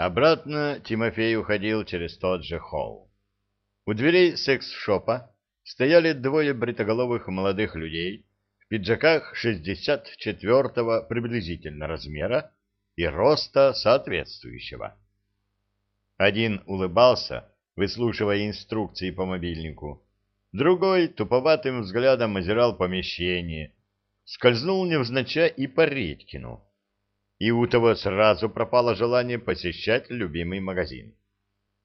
Обратно Тимофей уходил через тот же холл. У дверей секс-шопа стояли двое бритоголовых молодых людей в пиджаках 64-го приблизительно размера и роста соответствующего. Один улыбался, выслушивая инструкции по мобильнику, другой туповатым взглядом озирал помещение, скользнул невзначай и по Редькину и у того сразу пропало желание посещать любимый магазин.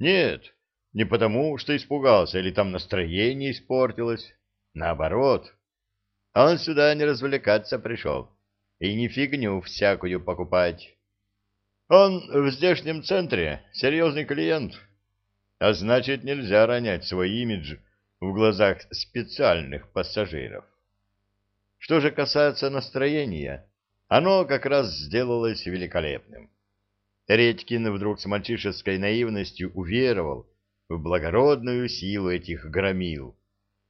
Нет, не потому, что испугался или там настроение испортилось. Наоборот, он сюда не развлекаться пришел и не фигню всякую покупать. Он в здешнем центре серьезный клиент, а значит, нельзя ронять свой имидж в глазах специальных пассажиров. Что же касается настроения, оно как раз сделалось великолепным. Редькин вдруг с мальчишеской наивностью уверовал в благородную силу этих громил,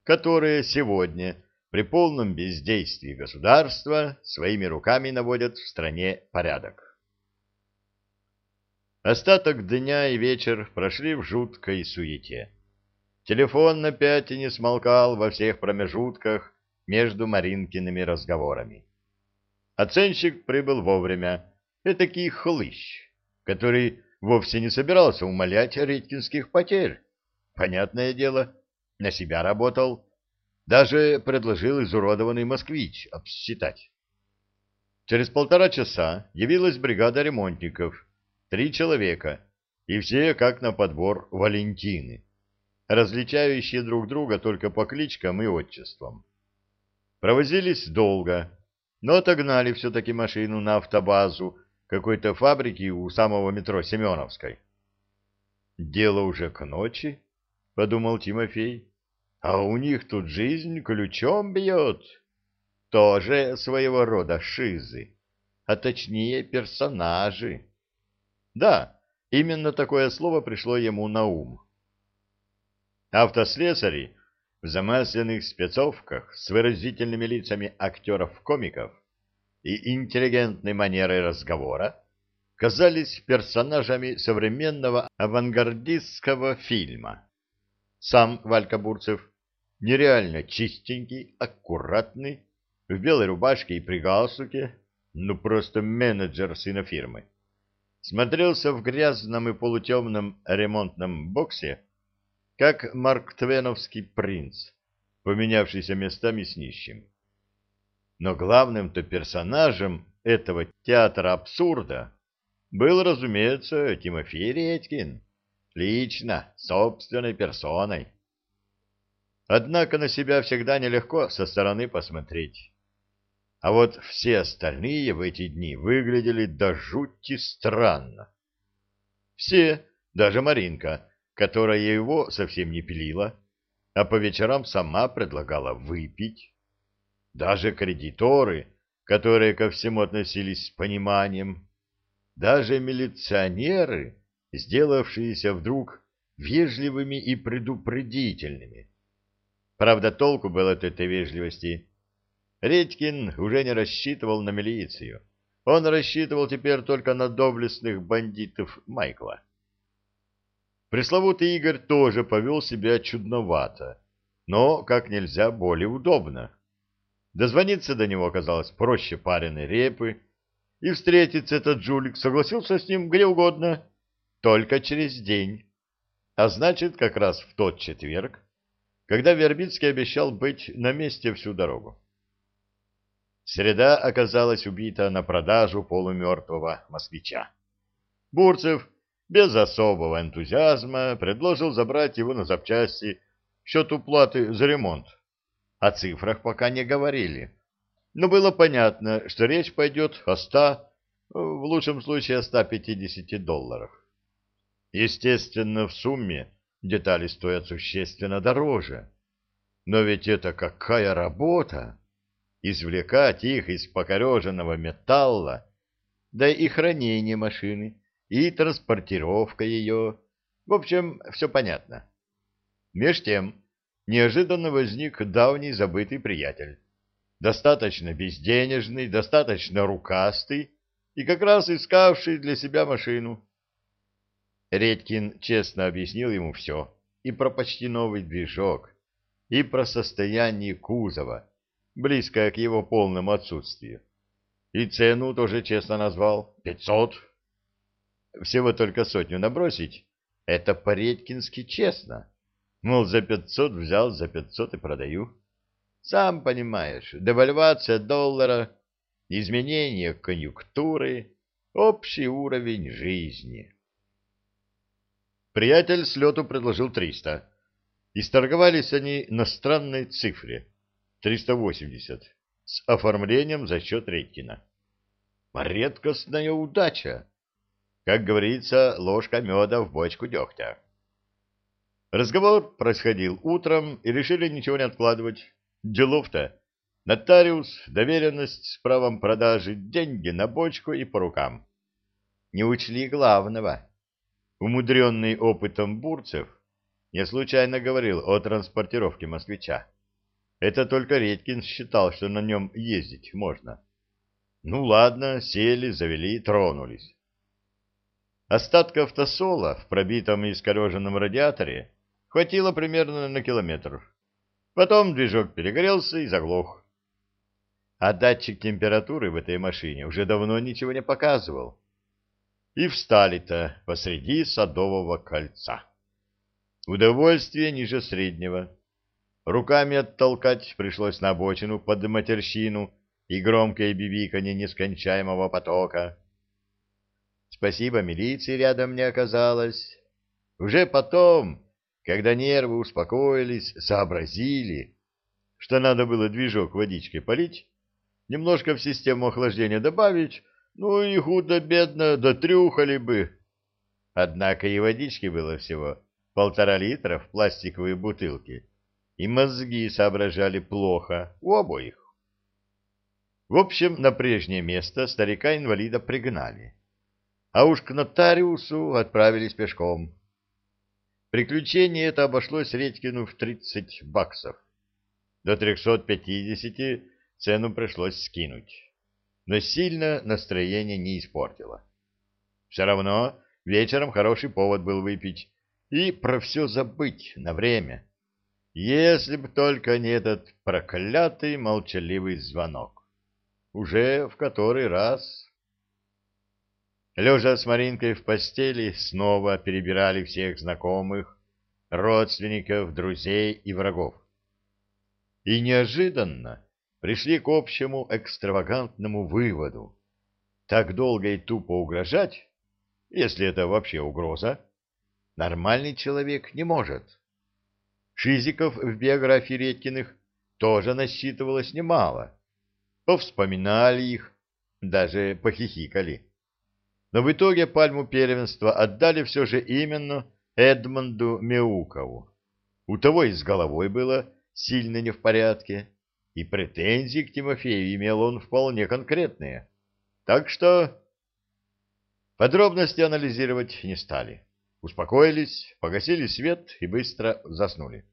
которые сегодня при полном бездействии государства своими руками наводят в стране порядок. Остаток дня и вечер прошли в жуткой суете. Телефон опять не смолкал во всех промежутках между Маринкиными разговорами. Оценщик прибыл вовремя. Этакий хлыщ, который вовсе не собирался умолять редькинских потерь. Понятное дело, на себя работал. Даже предложил изуродованный москвич обсчитать. Через полтора часа явилась бригада ремонтников, три человека, и все, как на подбор, Валентины, различающие друг друга только по кличкам и отчествам. Провозились долго, но отогнали все-таки машину на автобазу какой-то фабрики у самого метро Семеновской. «Дело уже к ночи», — подумал Тимофей, — «а у них тут жизнь ключом бьет. Тоже своего рода шизы, а точнее персонажи». Да, именно такое слово пришло ему на ум. Автослесари в замасленных спецовках с выразительными лицами актеров-комиков и интеллигентной манерой разговора казались персонажами современного авангардистского фильма. Сам Валька Бурцев нереально чистенький, аккуратный, в белой рубашке и при галстуке, ну просто менеджер сынофирмы, смотрелся в грязном и полутемном ремонтном боксе как Марк Твеновский принц, поменявшийся местами с нищим. Но главным-то персонажем этого театра абсурда был, разумеется, Тимофей Редькин, лично, собственной персоной. Однако на себя всегда нелегко со стороны посмотреть. А вот все остальные в эти дни выглядели до жути странно. Все, даже Маринка, которая его совсем не пилила, а по вечерам сама предлагала выпить. Даже кредиторы, которые ко всему относились с пониманием, даже милиционеры, сделавшиеся вдруг вежливыми и предупредительными. Правда, толку было от этой вежливости. Редькин уже не рассчитывал на милицию. Он рассчитывал теперь только на доблестных бандитов Майкла. Пресловутый Игорь тоже повел себя чудновато, но как нельзя более удобно. Дозвониться до него оказалось проще пареной репы, и встретиться этот жулик согласился с ним где угодно, только через день. А значит, как раз в тот четверг, когда Вербицкий обещал быть на месте всю дорогу. Среда оказалась убита на продажу полумертвого москвича. Бурцев без особого энтузиазма предложил забрать его на запчасти в счет уплаты за ремонт. О цифрах пока не говорили. Но было понятно, что речь пойдет о 100, в лучшем случае о 150 долларах. Естественно, в сумме детали стоят существенно дороже. Но ведь это какая работа! Извлекать их из покореженного металла, да и хранение машины — и транспортировка ее. В общем, все понятно. Меж тем, неожиданно возник давний забытый приятель. Достаточно безденежный, достаточно рукастый и как раз искавший для себя машину. Редькин честно объяснил ему все, и про почти новый движок, и про состояние кузова, близкое к его полному отсутствию. И цену тоже честно назвал — пятьсот. Всего только сотню набросить — это по-редькински честно. Мол, за пятьсот взял, за пятьсот и продаю. Сам понимаешь, девальвация доллара, изменение конъюнктуры, общий уровень жизни. Приятель с лету предложил триста. И сторговались они на странной цифре — триста восемьдесят, с оформлением за счет Редькина. Редкостная удача! Как говорится, ложка меда в бочку дегтя. Разговор происходил утром, и решили ничего не откладывать. Делов-то. Нотариус, доверенность с правом продажи, деньги на бочку и по рукам. Не учли главного. Умудренный опытом бурцев, я случайно говорил о транспортировке москвича. Это только Редькин считал, что на нем ездить можно. Ну ладно, сели, завели, тронулись. Остатков тосола в пробитом и искореженном радиаторе хватило примерно на километр. Потом движок перегорелся и заглох. А датчик температуры в этой машине уже давно ничего не показывал. И встали-то посреди садового кольца. Удовольствие ниже среднего. Руками оттолкать пришлось на обочину под матерщину и громкое бибиканье нескончаемого потока. Спасибо, милиции рядом не оказалось. Уже потом когда нервы успокоились, сообразили, что надо было движок водичкой полить, немножко в систему охлаждения добавить, ну и худо-бедно дотрюхали бы. Однако и водички было всего полтора литра в пластиковой бутылке, и мозги соображали плохо у обоих. В общем, на прежнее место старика-инвалида пригнали, а уж к нотариусу отправились пешком. Приключение это обошлось Редькину в 30 баксов. До 350 цену пришлось скинуть. Но сильно настроение не испортило. Все равно вечером хороший повод был выпить и про все забыть на время. Если б только не этот проклятый молчаливый звонок. Уже в который раз... Лежа с Маринкой в постели, снова перебирали всех знакомых, родственников, друзей и врагов. И неожиданно пришли к общему экстравагантному выводу. Так долго и тупо угрожать, если это вообще угроза, нормальный человек не может. Шизиков в биографии Редькиных тоже насчитывалось немало. Повспоминали их, даже похихикали но в итоге пальму первенства отдали все же именно Эдмонду Мяукову. У того и с головой было сильно не в порядке, и претензии к Тимофею имел он вполне конкретные. Так что подробности анализировать не стали. Успокоились, погасили свет и быстро заснули.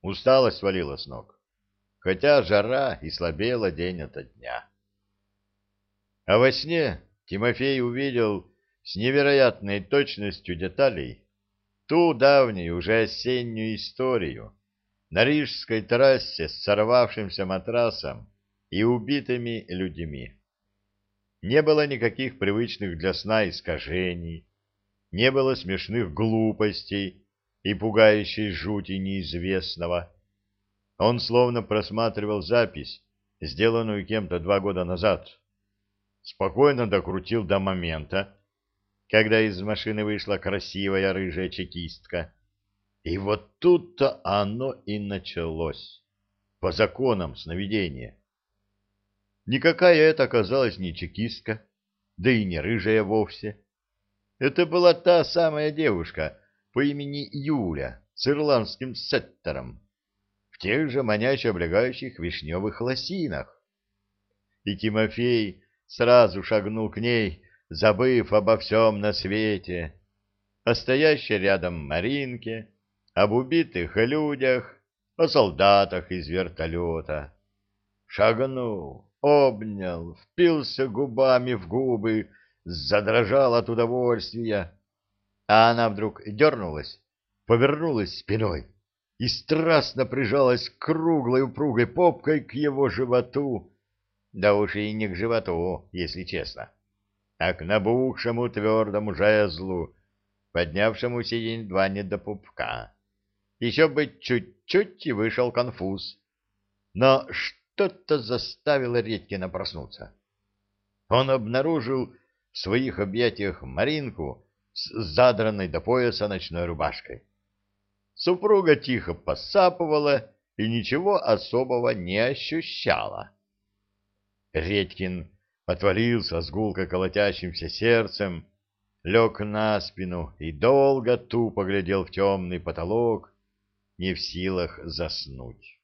Усталость свалила с ног, хотя жара и слабела день ото дня. А во сне Тимофей увидел с невероятной точностью деталей ту давнюю, уже осеннюю историю на Рижской трассе с сорвавшимся матрасом и убитыми людьми. Не было никаких привычных для сна искажений, не было смешных глупостей и пугающей жути неизвестного. Он словно просматривал запись, сделанную кем-то два года назад спокойно докрутил до момента, когда из машины вышла красивая рыжая чекистка. И вот тут-то оно и началось, по законам сновидения. Никакая это оказалась не чекистка, да и не рыжая вовсе. Это была та самая девушка по имени Юля с ирландским сеттером, в тех же маняще облегающих вишневых лосинах. И Тимофей сразу шагнул к ней, забыв обо всем на свете, о стоящей рядом Маринке, об убитых людях, о солдатах из вертолета. Шагнул, обнял, впился губами в губы, задрожал от удовольствия, а она вдруг дернулась, повернулась спиной и страстно прижалась круглой упругой попкой к его животу, да уж и не к животу, если честно, а к набухшему твердому жезлу, поднявшемуся едва не до пупка. Еще бы чуть-чуть и вышел конфуз. Но что-то заставило Редькина проснуться. Он обнаружил в своих объятиях Маринку с задранной до пояса ночной рубашкой. Супруга тихо посапывала и ничего особого не ощущала. Редькин отворился с гулко колотящимся сердцем, лег на спину и долго тупо глядел в темный потолок, не в силах заснуть.